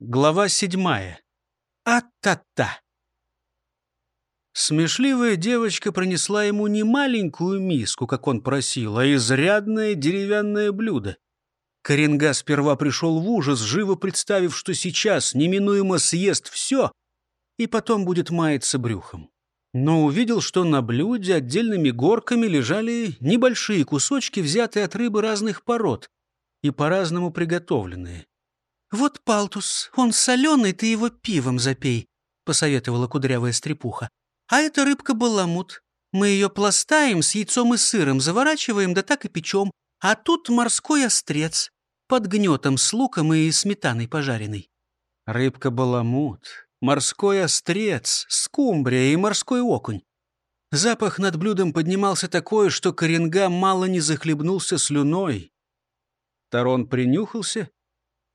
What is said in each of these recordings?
Глава седьмая. А-та-та. Смешливая девочка принесла ему не маленькую миску, как он просил, а изрядное деревянное блюдо. Коренга сперва пришел в ужас, живо представив, что сейчас неминуемо съест все и потом будет маяться брюхом. Но увидел, что на блюде отдельными горками лежали небольшие кусочки, взятые от рыбы разных пород и по-разному приготовленные. «Вот палтус, он соленый, ты его пивом запей», — посоветовала кудрявая стрепуха. «А эта рыбка баламут. Мы ее пластаем, с яйцом и сыром заворачиваем, да так и печем. А тут морской острец, под гнетом с луком и сметаной пожаренной». Рыбка баламут, морской острец, скумбрия и морской окунь. Запах над блюдом поднимался такой, что коренга мало не захлебнулся слюной. Тарон принюхался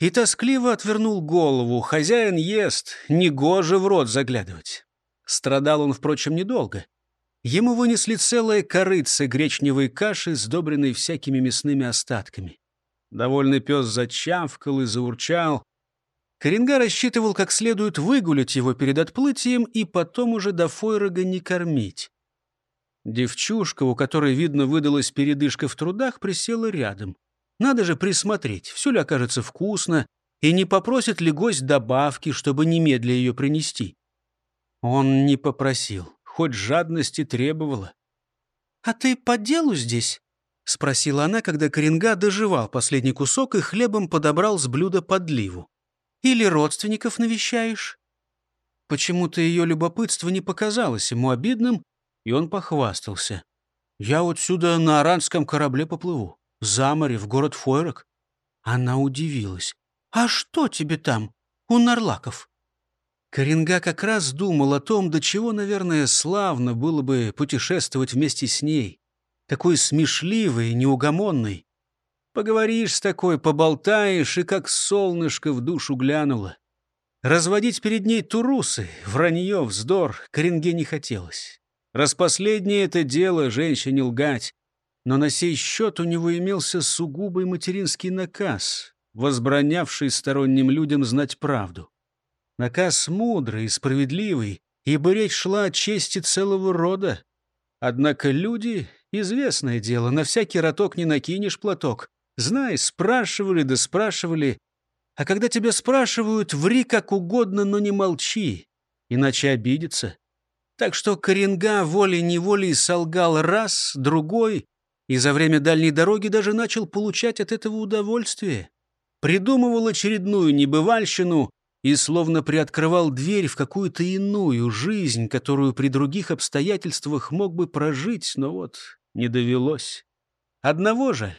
и тоскливо отвернул голову. Хозяин ест, негоже в рот заглядывать. Страдал он, впрочем, недолго. Ему вынесли целое корыце гречневой каши, сдобренной всякими мясными остатками. Довольный пес зачавкал и заурчал. Коренга рассчитывал как следует выгулять его перед отплытием и потом уже до фойрога не кормить. Девчушка, у которой, видно, выдалась передышка в трудах, присела рядом. Надо же присмотреть, все ли окажется вкусно, и не попросит ли гость добавки, чтобы немедля ее принести. Он не попросил, хоть жадности требовала. «А ты по делу здесь?» — спросила она, когда Коренга доживал последний кусок и хлебом подобрал с блюда подливу. «Или родственников навещаешь?» Почему-то ее любопытство не показалось ему обидным, и он похвастался. «Я вот сюда на аранском корабле поплыву за море, в город Фойрок. Она удивилась. «А что тебе там, у Нарлаков?» Коренга как раз думал о том, до чего, наверное, славно было бы путешествовать вместе с ней. Такой смешливый, неугомонный. Поговоришь с такой, поболтаешь, и как солнышко в душу глянуло. Разводить перед ней турусы, вранье, вздор, Коренге не хотелось. Раз последнее это дело, женщине лгать. Но на сей счет у него имелся сугубый материнский наказ, возбранявший сторонним людям знать правду. Наказ мудрый и справедливый, ибо речь шла о чести целого рода. Однако люди — известное дело, на всякий роток не накинешь платок. Знай, спрашивали да спрашивали. А когда тебя спрашивают, ври как угодно, но не молчи, иначе обидится. Так что Коренга волей-неволей солгал раз, другой, и за время дальней дороги даже начал получать от этого удовольствие. Придумывал очередную небывальщину и словно приоткрывал дверь в какую-то иную жизнь, которую при других обстоятельствах мог бы прожить, но вот не довелось. Одного же.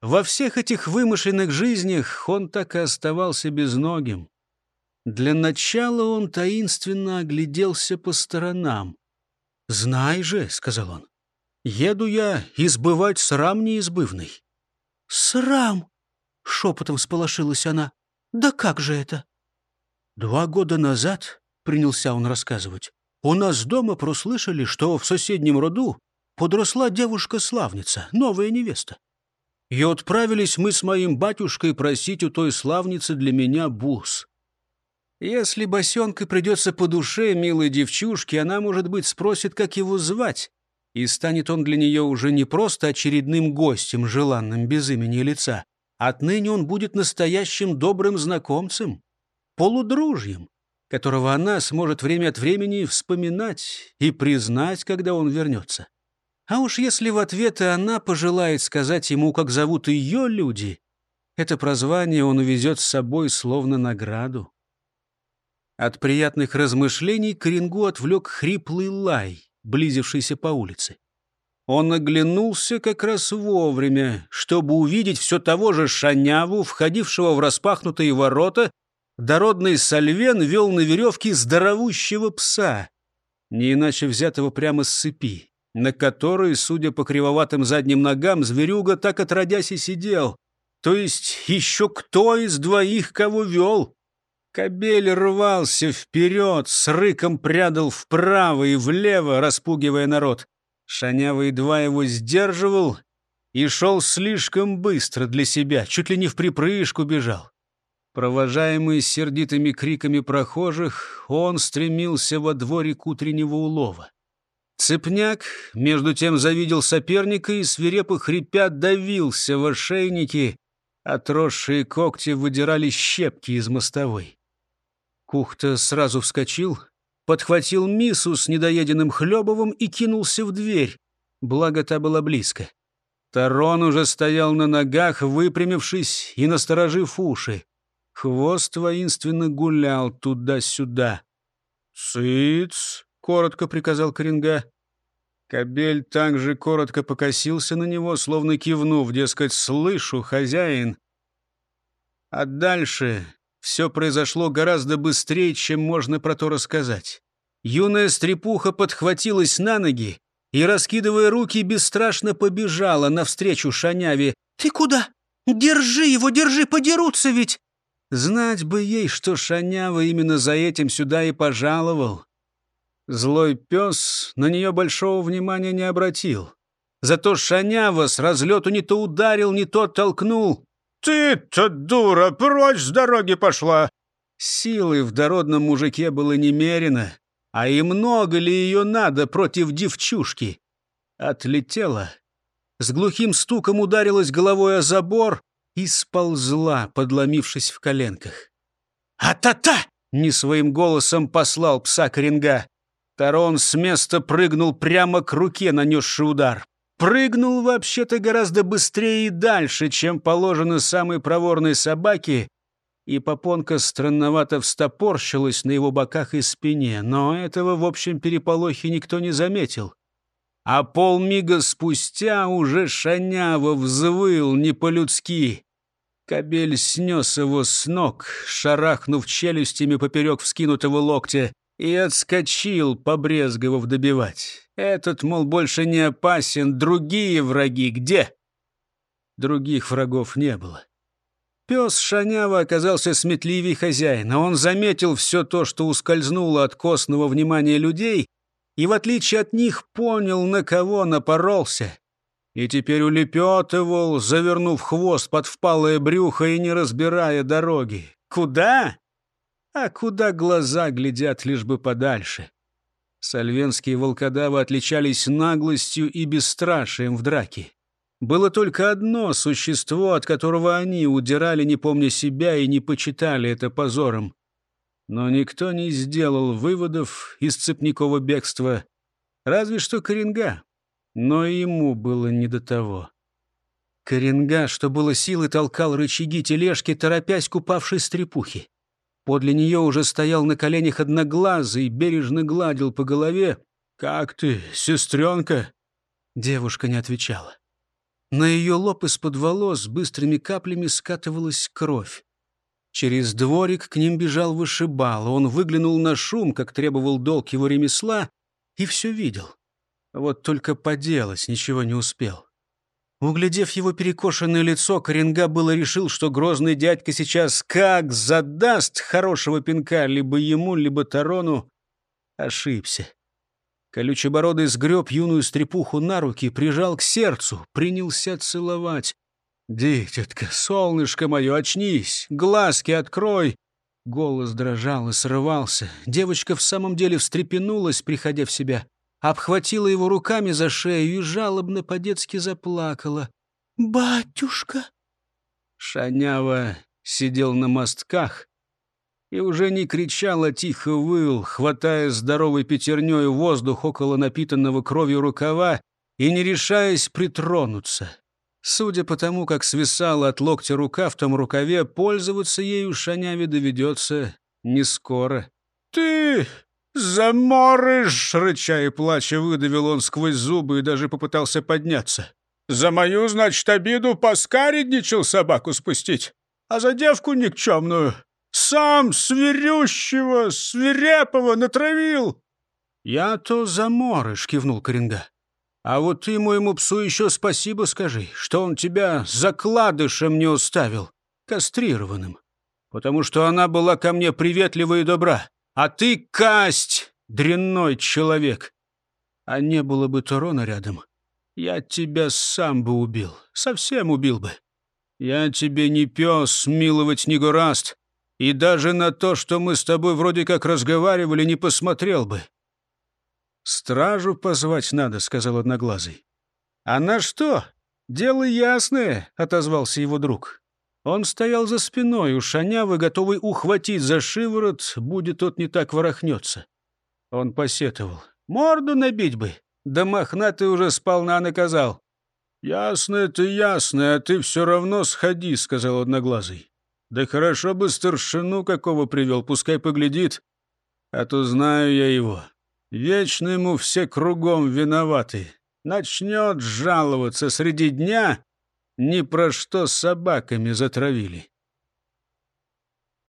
Во всех этих вымышленных жизнях он так и оставался безногим. Для начала он таинственно огляделся по сторонам. «Знай же», — сказал он, Еду я избывать срам неизбывный». «Срам!» — шепотом сполошилась она. «Да как же это?» «Два года назад», — принялся он рассказывать, «у нас дома прослышали, что в соседнем роду подросла девушка-славница, новая невеста. И отправились мы с моим батюшкой просить у той славницы для меня бус. Если босенка придется по душе милой девчушке, она, может быть, спросит, как его звать, и станет он для нее уже не просто очередным гостем, желанным без имени и лица. Отныне он будет настоящим добрым знакомцем, полудружьем, которого она сможет время от времени вспоминать и признать, когда он вернется. А уж если в ответ и она пожелает сказать ему, как зовут ее люди, это прозвание он увезет с собой словно награду. От приятных размышлений Коренгу отвлек хриплый лай близившийся по улице. Он оглянулся как раз вовремя, чтобы увидеть все того же шаняву, входившего в распахнутые ворота. Дородный сальвен вел на веревке здоровущего пса, не иначе взятого прямо с цепи, на которой, судя по кривоватым задним ногам, зверюга так отродясь и сидел. То есть еще кто из двоих кого вел? Кобель рвался вперед, с рыком прядал вправо и влево, распугивая народ. Шанява едва его сдерживал и шел слишком быстро для себя, чуть ли не в припрыжку бежал. Провожаемый сердитыми криками прохожих, он стремился во дворик утреннего улова. Цепняк, между тем, завидел соперника и, свирепо хрипя, давился в ошейники. Отросшие когти выдирали щепки из мостовой. Кухта сразу вскочил, подхватил мису с недоеденным хлебовым и кинулся в дверь, благо та была близко. Тарон уже стоял на ногах, выпрямившись и насторожив уши. Хвост воинственно гулял туда-сюда. «Сыц!» — коротко приказал Коренга. Кобель также коротко покосился на него, словно кивнув, дескать, «Слышу, хозяин!» А дальше все произошло гораздо быстрее, чем можно про то рассказать. Юная стрепуха подхватилась на ноги и, раскидывая руки, бесстрашно побежала навстречу Шаняве. «Ты куда? Держи его, держи, подерутся ведь!» Знать бы ей, что Шанява именно за этим сюда и пожаловал. Злой пес на нее большого внимания не обратил. Зато Шанява с разлету не то ударил, не то толкнул. «Ты-то, дура, прочь с дороги пошла!» Силы в дородном мужике было немерено, а и много ли ее надо против девчушки? Отлетела, с глухим стуком ударилась головой о забор и сползла, подломившись в коленках. «А-та-та!» — не своим голосом послал пса Коренга. Тарон с места прыгнул прямо к руке, нанесший удар. Прыгнул вообще-то гораздо быстрее и дальше, чем положено самой проворной собаке, и попонка странновато встопорщилась на его боках и спине, но этого в общем переполохе никто не заметил. А полмига спустя уже Шанява взвыл не по-людски. Кобель снес его с ног, шарахнув челюстями поперек вскинутого локтя, и отскочил, побрезговав добивать. Этот, мол, больше не опасен, другие враги где? Других врагов не было. Пес Шанява оказался сметливей хозяина. Он заметил все то, что ускользнуло от костного внимания людей, и, в отличие от них, понял, на кого напоролся. И теперь улепетывал, завернув хвост под впалое брюхо и не разбирая дороги. Куда? А куда глаза глядят, лишь бы подальше. Сальвенские волкодавы отличались наглостью и бесстрашием в драке. Было только одно существо, от которого они удирали, не помня себя, и не почитали это позором. Но никто не сделал выводов из цепникова бегства, разве что Коренга. Но ему было не до того. Коренга, что было силы, толкал рычаги тележки, торопясь к стрепухе. Подле нее уже стоял на коленях одноглазый, бережно гладил по голове. «Как ты, сестренка?» Девушка не отвечала. На ее лоб из-под волос быстрыми каплями скатывалась кровь. Через дворик к ним бежал вышибал. Он выглянул на шум, как требовал долг его ремесла, и все видел. Вот только поделать ничего не успел. Углядев его перекошенное лицо, Коренга было решил, что грозный дядька сейчас как задаст хорошего пинка либо ему, либо Тарону. Ошибся. Колючебородый сгреб юную стрепуху на руки, прижал к сердцу, принялся целовать. «Дитятка, солнышко мое, очнись, глазки открой!» Голос дрожал и срывался. Девочка в самом деле встрепенулась, приходя в себя обхватила его руками за шею и жалобно по-детски заплакала. «Батюшка!» Шанява сидел на мостках и уже не кричал, а тихо выл, хватая здоровой пятерней воздух около напитанного кровью рукава и не решаясь притронуться. Судя по тому, как свисала от локтя рука в том рукаве, пользоваться ею Шаняве доведется не скоро. «Ты «Заморыш!» — рыча и плача выдавил он сквозь зубы и даже попытался подняться. «За мою, значит, обиду поскаредничал собаку спустить, а за девку никчемную сам свирющего, свирепого натравил!» «Я-то заморыш!» — кивнул Коренга. «А вот ты моему псу еще спасибо скажи, что он тебя закладышем не уставил, кастрированным, потому что она была ко мне приветлива и добра. А ты касть, дрянной человек. А не было бы Торона рядом, я тебя сам бы убил, совсем убил бы. Я тебе не пес, миловать не гораст. И даже на то, что мы с тобой вроде как разговаривали, не посмотрел бы. «Стражу позвать надо», — сказал Одноглазый. «А на что? Дело ясное», — отозвался его друг. Он стоял за спиной у Шанявы, готовый ухватить за шиворот, будет тот не так ворохнется. Он посетовал. «Морду набить бы, да мохнатый уже сполна наказал». «Ясно это ясно, а ты все равно сходи», — сказал Одноглазый. «Да хорошо бы старшину какого привел, пускай поглядит, а то знаю я его. Вечно ему все кругом виноваты. Начнет жаловаться среди дня, ни про что собаками затравили.